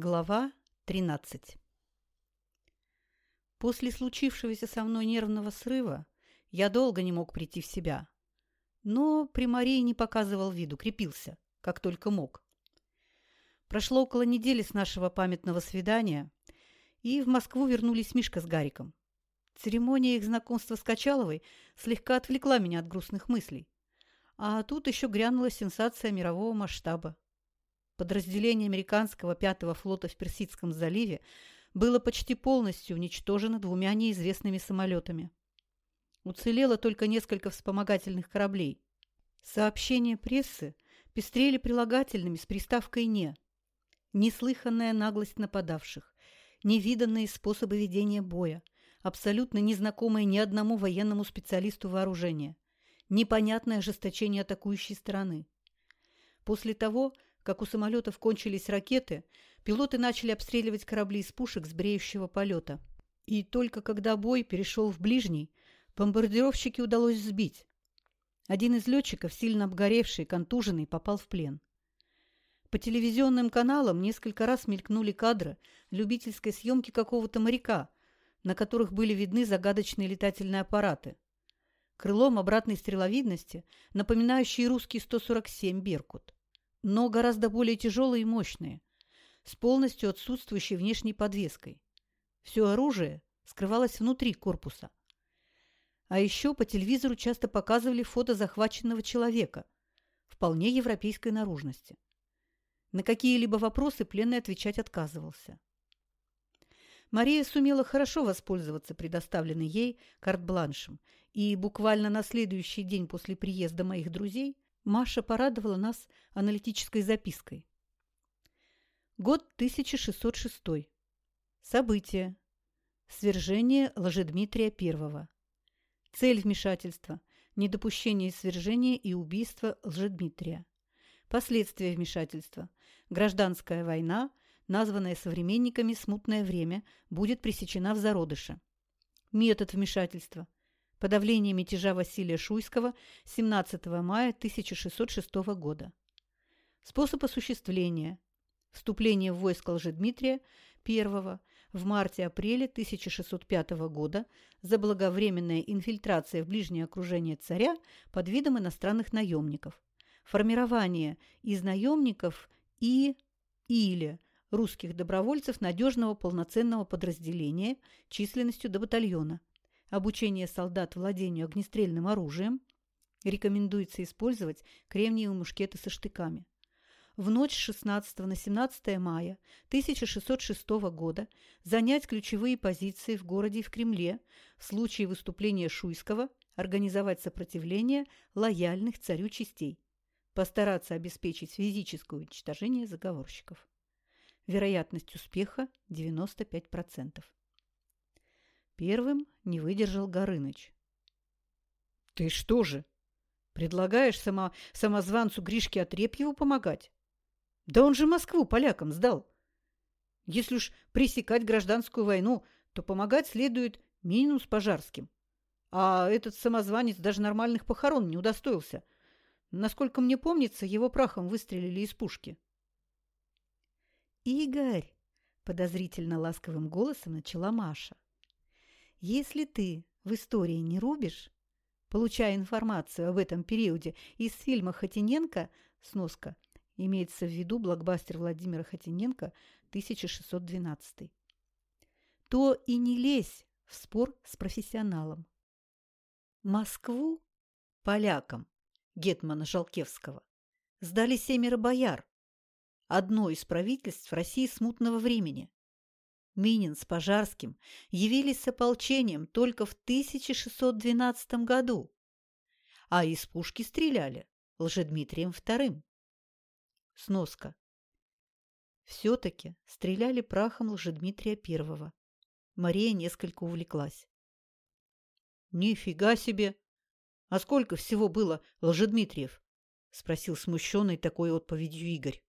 Глава 13 После случившегося со мной нервного срыва я долго не мог прийти в себя. Но при Марии не показывал виду, крепился, как только мог. Прошло около недели с нашего памятного свидания, и в Москву вернулись Мишка с Гариком. Церемония их знакомства с Качаловой слегка отвлекла меня от грустных мыслей. А тут еще грянула сенсация мирового масштаба. Подразделение американского пятого флота в Персидском заливе было почти полностью уничтожено двумя неизвестными самолетами. Уцелело только несколько вспомогательных кораблей. Сообщения прессы пестрели прилагательными с приставкой «не». Неслыханная наглость нападавших, невиданные способы ведения боя, абсолютно незнакомые ни одному военному специалисту вооружения, непонятное ожесточение атакующей стороны. После того, как у самолетов кончились ракеты, пилоты начали обстреливать корабли из пушек с бреющего полета. И только когда бой перешел в ближний, бомбардировщики удалось сбить. Один из летчиков, сильно обгоревший, контуженный, попал в плен. По телевизионным каналам несколько раз мелькнули кадры любительской съемки какого-то моряка, на которых были видны загадочные летательные аппараты. Крылом обратной стреловидности, напоминающие русский 147 «Беркут» но гораздо более тяжелые и мощные, с полностью отсутствующей внешней подвеской. Все оружие скрывалось внутри корпуса. А еще по телевизору часто показывали фото захваченного человека, вполне европейской наружности. На какие-либо вопросы пленный отвечать отказывался. Мария сумела хорошо воспользоваться предоставленной ей карт-бланшем, и буквально на следующий день после приезда моих друзей – Маша порадовала нас аналитической запиской. Год 1606. События. Свержение Ложедмитрия I. Цель вмешательства – недопущение свержения и убийства Лжедмитрия. Последствия вмешательства – гражданская война, названная современниками «Смутное время», будет пресечена в зародыше. Метод вмешательства – Подавление мятежа Василия Шуйского 17 мая 1606 года. Способ осуществления. Вступление в войско Лжедмитрия 1 в марте-апреле 1605 года за благовременная инфильтрация в ближнее окружение царя под видом иностранных наемников. Формирование из наемников и или русских добровольцев надежного полноценного подразделения численностью до батальона обучение солдат владению огнестрельным оружием, рекомендуется использовать кремниевые мушкеты со штыками. В ночь с 16 на 17 мая 1606 года занять ключевые позиции в городе и в Кремле в случае выступления Шуйского, организовать сопротивление лояльных царю частей, постараться обеспечить физическое уничтожение заговорщиков. Вероятность успеха 95%. Первым не выдержал Горыныч. «Ты что же, предлагаешь само, самозванцу Гришке Отрепьеву помогать? Да он же Москву полякам сдал. Если уж пресекать гражданскую войну, то помогать следует минус пожарским. А этот самозванец даже нормальных похорон не удостоился. Насколько мне помнится, его прахом выстрелили из пушки». «Игорь!» – подозрительно ласковым голосом начала Маша – если ты в истории не рубишь, получая информацию об этом периоде из фильма Хотиненко «Сноска», имеется в виду блокбастер Владимира Хотиненко 1612, то и не лезь в спор с профессионалом. Москву полякам Гетмана Жалкевского сдали семеро бояр, одно из правительств России смутного времени. Минин с Пожарским явились с ополчением только в 1612 году, а из пушки стреляли Лжедмитрием II. Сноска. Все-таки стреляли прахом Лжедмитрия I. Мария несколько увлеклась. «Нифига себе! А сколько всего было Лжедмитриев?» – спросил смущенный такой отповедью Игорь.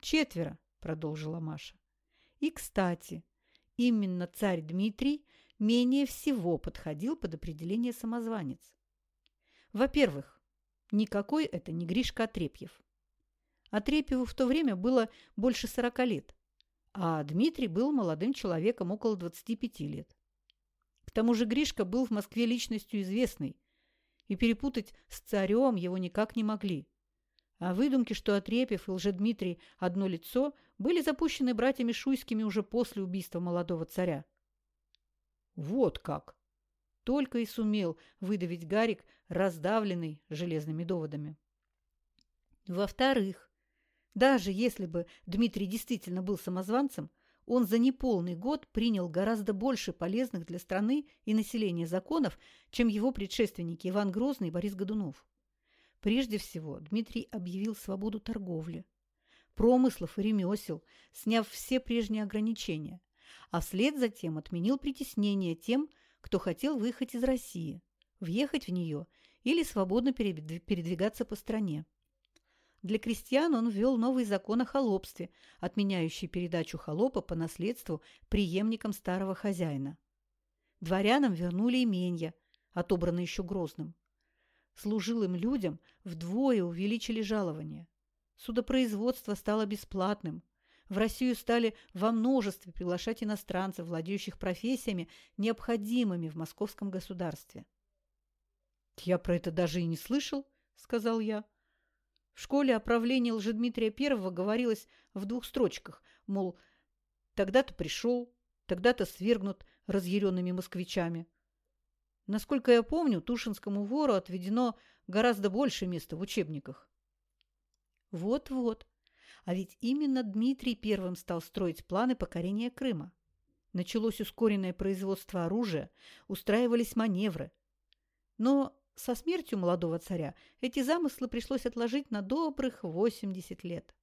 «Четверо», – продолжила Маша. И, кстати, именно царь Дмитрий менее всего подходил под определение самозванец. Во-первых, никакой это не Гришка Отрепьев. Отрепьеву в то время было больше сорока лет, а Дмитрий был молодым человеком около 25 лет. К тому же Гришка был в Москве личностью известной, и перепутать с царем его никак не могли. А выдумки, что Отрепьев и Лжедмитрий одно лицо, были запущены братьями Шуйскими уже после убийства молодого царя. Вот как! Только и сумел выдавить Гарик, раздавленный железными доводами. Во-вторых, даже если бы Дмитрий действительно был самозванцем, он за неполный год принял гораздо больше полезных для страны и населения законов, чем его предшественники Иван Грозный и Борис Годунов. Прежде всего, Дмитрий объявил свободу торговли, промыслов и ремесел, сняв все прежние ограничения, а вслед за тем отменил притеснение тем, кто хотел выехать из России, въехать в нее или свободно передвигаться по стране. Для крестьян он ввел новый закон о холопстве, отменяющий передачу холопа по наследству преемникам старого хозяина. Дворянам вернули именья, отобранные еще Грозным. Служилым людям вдвое увеличили жалование. Судопроизводство стало бесплатным. В Россию стали во множестве приглашать иностранцев, владеющих профессиями, необходимыми в московском государстве. «Я про это даже и не слышал», — сказал я. В школе о правлении Лжедмитрия I говорилось в двух строчках, мол, тогда-то пришел, тогда-то свергнут разъяренными москвичами. Насколько я помню, Тушинскому вору отведено гораздо больше места в учебниках. Вот-вот. А ведь именно Дмитрий первым стал строить планы покорения Крыма. Началось ускоренное производство оружия, устраивались маневры. Но со смертью молодого царя эти замыслы пришлось отложить на добрых 80 лет.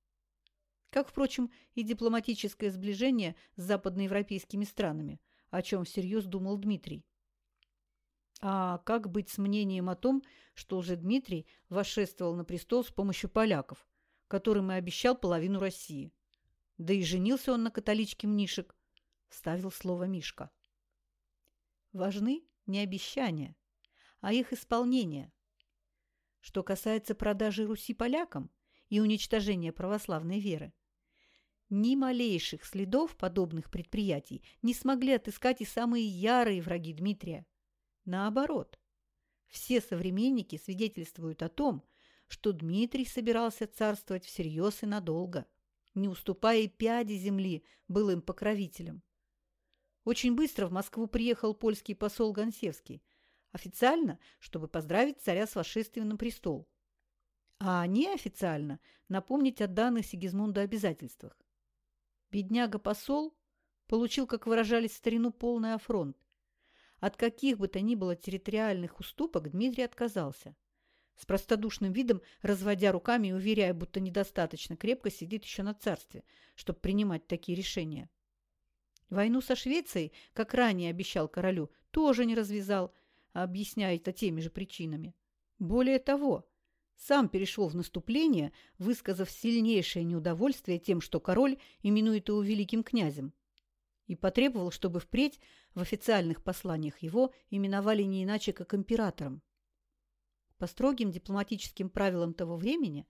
Как, впрочем, и дипломатическое сближение с западноевропейскими странами, о чем всерьез думал Дмитрий. А как быть с мнением о том, что уже Дмитрий восшествовал на престол с помощью поляков, которым и обещал половину России? Да и женился он на католичке Мнишек, ставил слово Мишка. Важны не обещания, а их исполнение. Что касается продажи Руси полякам и уничтожения православной веры, ни малейших следов подобных предприятий не смогли отыскать и самые ярые враги Дмитрия. Наоборот, все современники свидетельствуют о том, что Дмитрий собирался царствовать всерьез и надолго, не уступая и пяди земли был им покровителем. Очень быстро в Москву приехал польский посол Гонсевский, Официально, чтобы поздравить царя с восшествием на престол. А неофициально напомнить о данных Сигизмунду обязательствах. Бедняга-посол получил, как выражались в старину, полный афронт. От каких бы то ни было территориальных уступок Дмитрий отказался. С простодушным видом, разводя руками и уверяя, будто недостаточно крепко сидит еще на царстве, чтобы принимать такие решения. Войну со Швецией, как ранее обещал королю, тоже не развязал, объясняя это теми же причинами. Более того, сам перешел в наступление, высказав сильнейшее неудовольствие тем, что король именует его великим князем, и потребовал, чтобы впредь в официальных посланиях его именовали не иначе, как императором. По строгим дипломатическим правилам того времени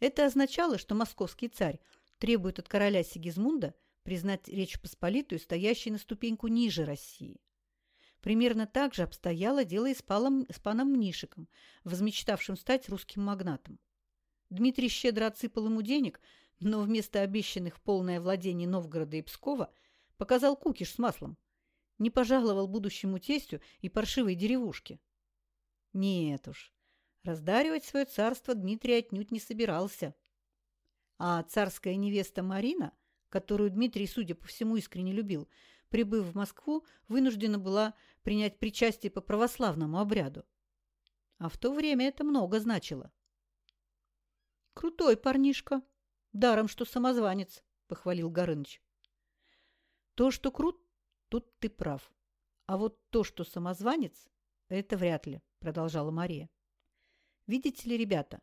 это означало, что московский царь требует от короля Сигизмунда признать Речь Посполитую, стоящей на ступеньку ниже России. Примерно так же обстояло дело и с, Палом, с паном Мнишиком, возмечтавшим стать русским магнатом. Дмитрий щедро отсыпал ему денег, но вместо обещанных полное владение Новгорода и Пскова показал кукиш с маслом, не пожаловал будущему тестю и паршивой деревушке. Нет уж, раздаривать свое царство Дмитрий отнюдь не собирался. А царская невеста Марина, которую Дмитрий, судя по всему, искренне любил, прибыв в Москву, вынуждена была принять причастие по православному обряду. А в то время это много значило. «Крутой парнишка, даром что самозванец», — похвалил Горыныч. «То, что крут, тут ты прав. А вот то, что самозванец, это вряд ли», — продолжала Мария. «Видите ли, ребята,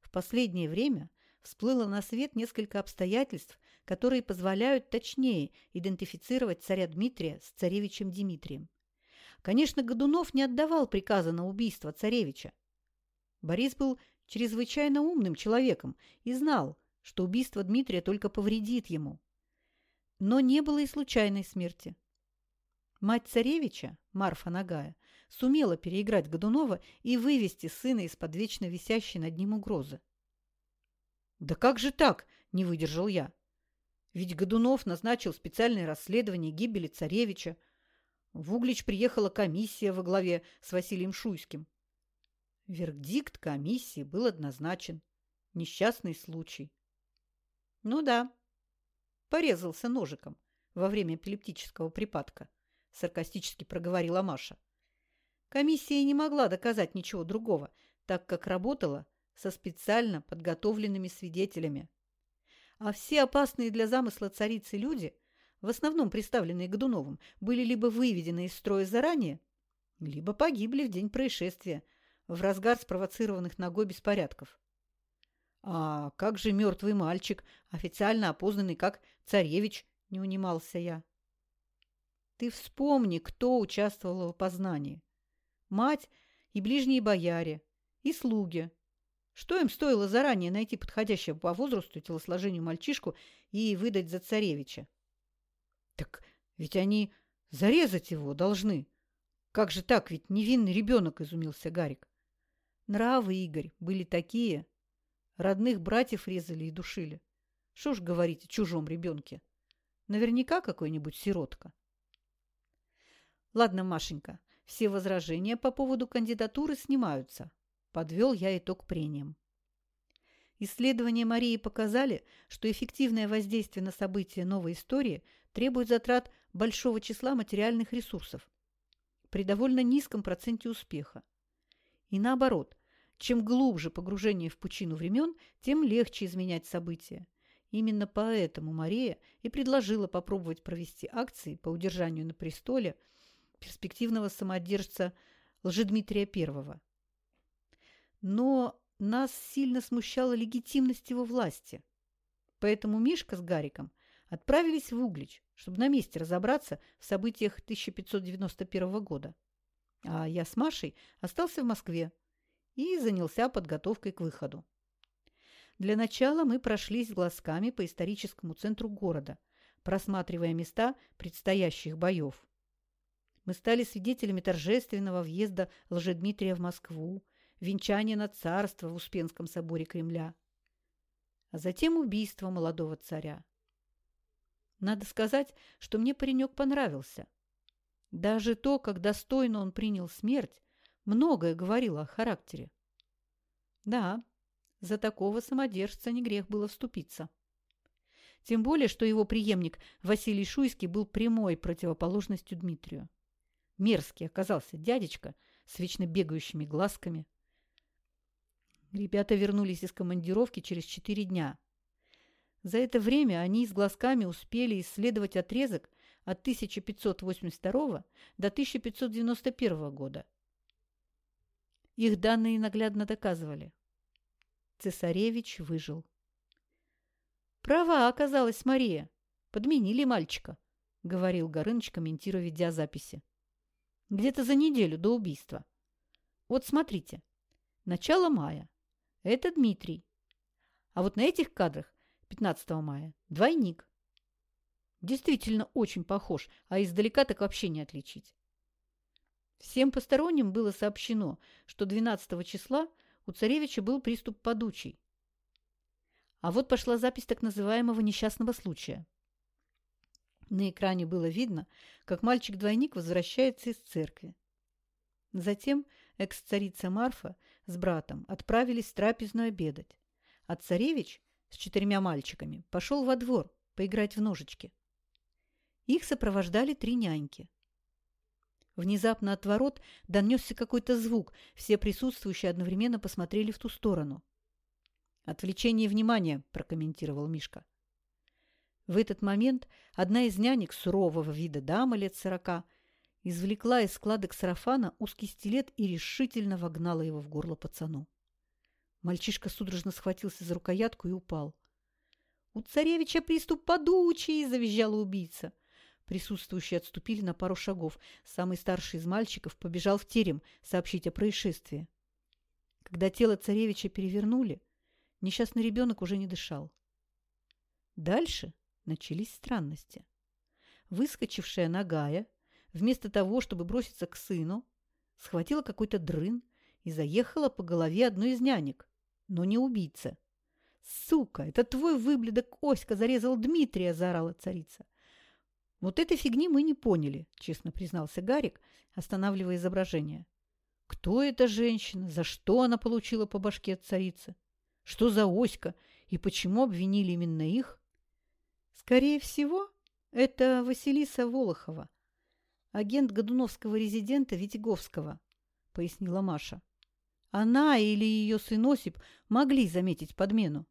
в последнее время всплыло на свет несколько обстоятельств, которые позволяют точнее идентифицировать царя Дмитрия с царевичем Дмитрием. Конечно, Годунов не отдавал приказа на убийство царевича. Борис был чрезвычайно умным человеком и знал, что убийство Дмитрия только повредит ему. Но не было и случайной смерти. Мать царевича, Марфа Нагая, сумела переиграть Годунова и вывести сына из-под вечно висящей над ним угрозы. «Да как же так?» – не выдержал я. «Ведь Годунов назначил специальное расследование гибели царевича. В Углич приехала комиссия во главе с Василием Шуйским. Вердикт комиссии был однозначен. Несчастный случай. Ну да, порезался ножиком во время эпилептического припадка, саркастически проговорила Маша. Комиссия не могла доказать ничего другого, так как работала со специально подготовленными свидетелями. А все опасные для замысла царицы люди, в основном представленные Годуновым, были либо выведены из строя заранее, либо погибли в день происшествия – в разгар спровоцированных ногой беспорядков. «А как же мертвый мальчик, официально опознанный как царевич?» – не унимался я. «Ты вспомни, кто участвовал в опознании. Мать и ближние бояре, и слуги. Что им стоило заранее найти подходящего по возрасту и телосложению мальчишку и выдать за царевича? Так ведь они зарезать его должны. Как же так, ведь невинный ребенок, изумился Гарик. Нравы, Игорь, были такие. Родных братьев резали и душили. Что ж говорить о чужом ребенке? Наверняка какой-нибудь сиротка. Ладно, Машенька, все возражения по поводу кандидатуры снимаются. Подвел я итог прениям. Исследования Марии показали, что эффективное воздействие на события новой истории требует затрат большого числа материальных ресурсов при довольно низком проценте успеха. И наоборот, чем глубже погружение в пучину времен, тем легче изменять события. Именно поэтому Мария и предложила попробовать провести акции по удержанию на престоле перспективного самодержца Лжедмитрия I. Но нас сильно смущала легитимность его власти. Поэтому Мишка с Гариком отправились в Углич, чтобы на месте разобраться в событиях 1591 года. А я с Машей остался в Москве, и занялся подготовкой к выходу. Для начала мы прошлись глазками по историческому центру города, просматривая места предстоящих боев. Мы стали свидетелями торжественного въезда Лжедмитрия в Москву, венчания на царство в Успенском соборе Кремля, а затем убийство молодого царя. Надо сказать, что мне паренек понравился. Даже то, как достойно он принял смерть, многое говорило о характере. Да, за такого самодержца не грех было вступиться. Тем более, что его преемник Василий Шуйский был прямой противоположностью Дмитрию. Мерзкий оказался дядечка с вечно бегающими глазками. Ребята вернулись из командировки через четыре дня. За это время они с глазками успели исследовать отрезок от 1582 до 1591 года – их данные наглядно доказывали. Цесаревич выжил. «Права оказалась Мария. Подменили мальчика», — говорил Горыныч, комментируя видеозаписи. «Где-то за неделю до убийства. Вот смотрите. Начало мая. Это Дмитрий. А вот на этих кадрах 15 мая двойник. Действительно очень похож, а издалека так вообще не отличить. Всем посторонним было сообщено, что 12 числа у царевича был приступ подучий. А вот пошла запись так называемого несчастного случая. На экране было видно, как мальчик-двойник возвращается из церкви. Затем экс-царица Марфа с братом отправились в трапезную обедать, а царевич с четырьмя мальчиками пошел во двор поиграть в ножички. Их сопровождали три няньки – Внезапно от ворот донесся какой-то звук. Все присутствующие одновременно посмотрели в ту сторону. «Отвлечение внимания», – прокомментировал Мишка. В этот момент одна из нянек сурового вида дама лет сорока извлекла из складок сарафана узкий стилет и решительно вогнала его в горло пацану. Мальчишка судорожно схватился за рукоятку и упал. «У царевича приступ подучий!» – завизжала убийца. Присутствующие отступили на пару шагов. Самый старший из мальчиков побежал в терем сообщить о происшествии. Когда тело царевича перевернули, несчастный ребенок уже не дышал. Дальше начались странности. Выскочившая нагая, вместо того, чтобы броситься к сыну, схватила какой-то дрын и заехала по голове одной из нянек, но не убийца. «Сука, это твой выблядок Оська зарезал Дмитрия!» – заорала царица. «Вот этой фигни мы не поняли», – честно признался Гарик, останавливая изображение. «Кто эта женщина? За что она получила по башке от царицы? Что за Оська? И почему обвинили именно их?» «Скорее всего, это Василиса Волохова, агент Годуновского резидента Витяговского», – пояснила Маша. «Она или ее сын Осип могли заметить подмену.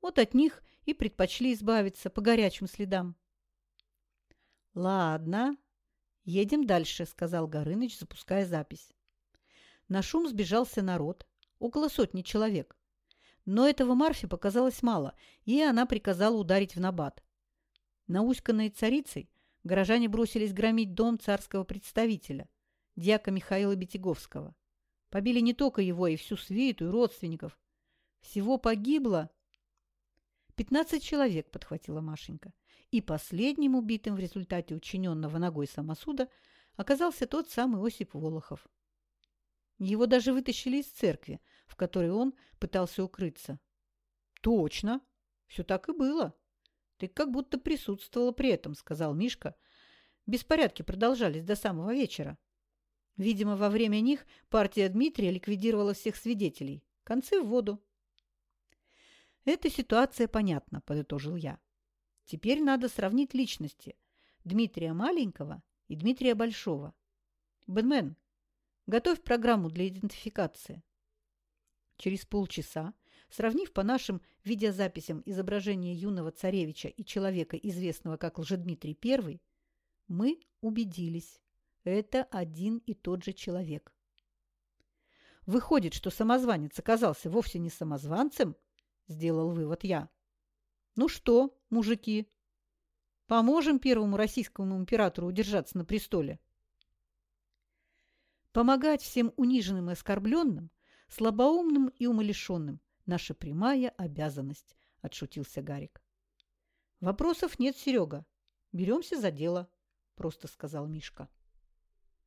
Вот от них и предпочли избавиться по горячим следам». «Ладно, едем дальше», – сказал Горыныч, запуская запись. На шум сбежался народ, около сотни человек. Но этого Марфе показалось мало, и она приказала ударить в набат. Науськанные царицей, горожане бросились громить дом царского представителя, дьяка Михаила Бетяговского. Побили не только его, и всю свиту, и родственников. Всего погибло... «Пятнадцать человек», — подхватила Машенька. И последним убитым в результате учиненного ногой самосуда оказался тот самый Осип Волохов. Его даже вытащили из церкви, в которой он пытался укрыться. «Точно! Все так и было!» Ты как будто присутствовала при этом, сказал Мишка. Беспорядки продолжались до самого вечера. Видимо, во время них партия Дмитрия ликвидировала всех свидетелей. Концы в воду. Эта ситуация понятна, подытожил я. Теперь надо сравнить личности Дмитрия Маленького и Дмитрия Большого. Бенмен, готовь программу для идентификации. Через полчаса Сравнив по нашим видеозаписям изображение юного царевича и человека, известного как Лжедмитрий I, мы убедились – это один и тот же человек. Выходит, что самозванец оказался вовсе не самозванцем, сделал вывод я. Ну что, мужики, поможем первому российскому императору удержаться на престоле? Помогать всем униженным и оскорбленным, слабоумным и умалишенным – наша прямая обязанность», – отшутился Гарик. «Вопросов нет, Серега. Беремся за дело», – просто сказал Мишка.